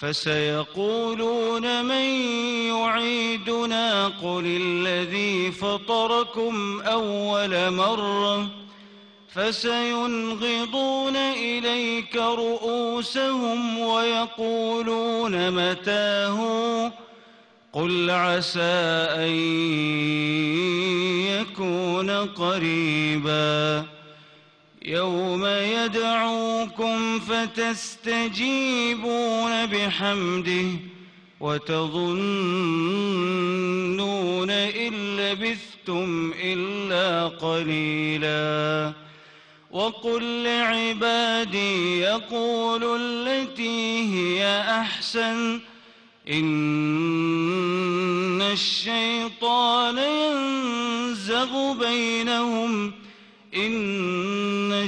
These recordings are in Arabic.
فسيقولون من يعيدنا قل الذي فطركم أول مرة فسينغضون إليك رؤوسهم ويقولون متاه قل عسى أن يكون قريبا يوم يدعوكم فتستجيبون بحمده وتظنون إن لبثتم إلا قليلا. وقل لعبادي يقولوا التي هي أحسن إن الشيطان ينزغ بينهم إن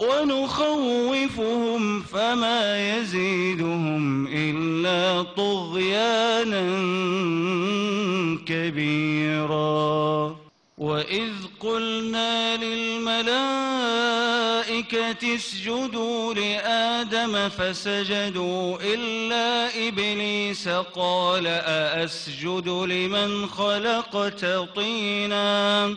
ونخوفهم فما يزيدهم إلا طغيانا كبيرا. وإذ قلنا للملائكة اسجدوا لآدم فسجدوا إلا إبليس قال أأسجد لمن خلقت طيناً؟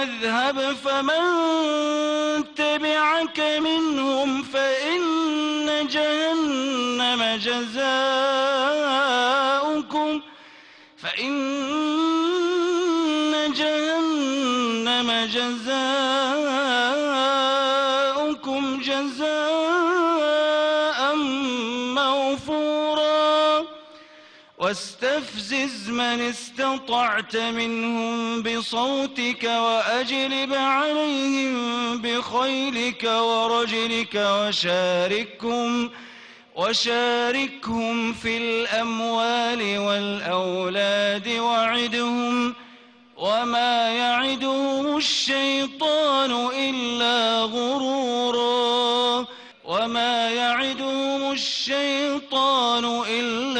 قال اذهب فمن تبعك منهم فإن جهنم جزاؤكم فإن جهنم جزاؤكم واستفزز من استطعت منهم بصوتك وأجلب عليهم بخيلك ورجلك وشاركهم وشاركهم في الأموال والأولاد وعدهم. وما يعدهم الشيطان إلا غرورا. وما يعدهم الشيطان إلا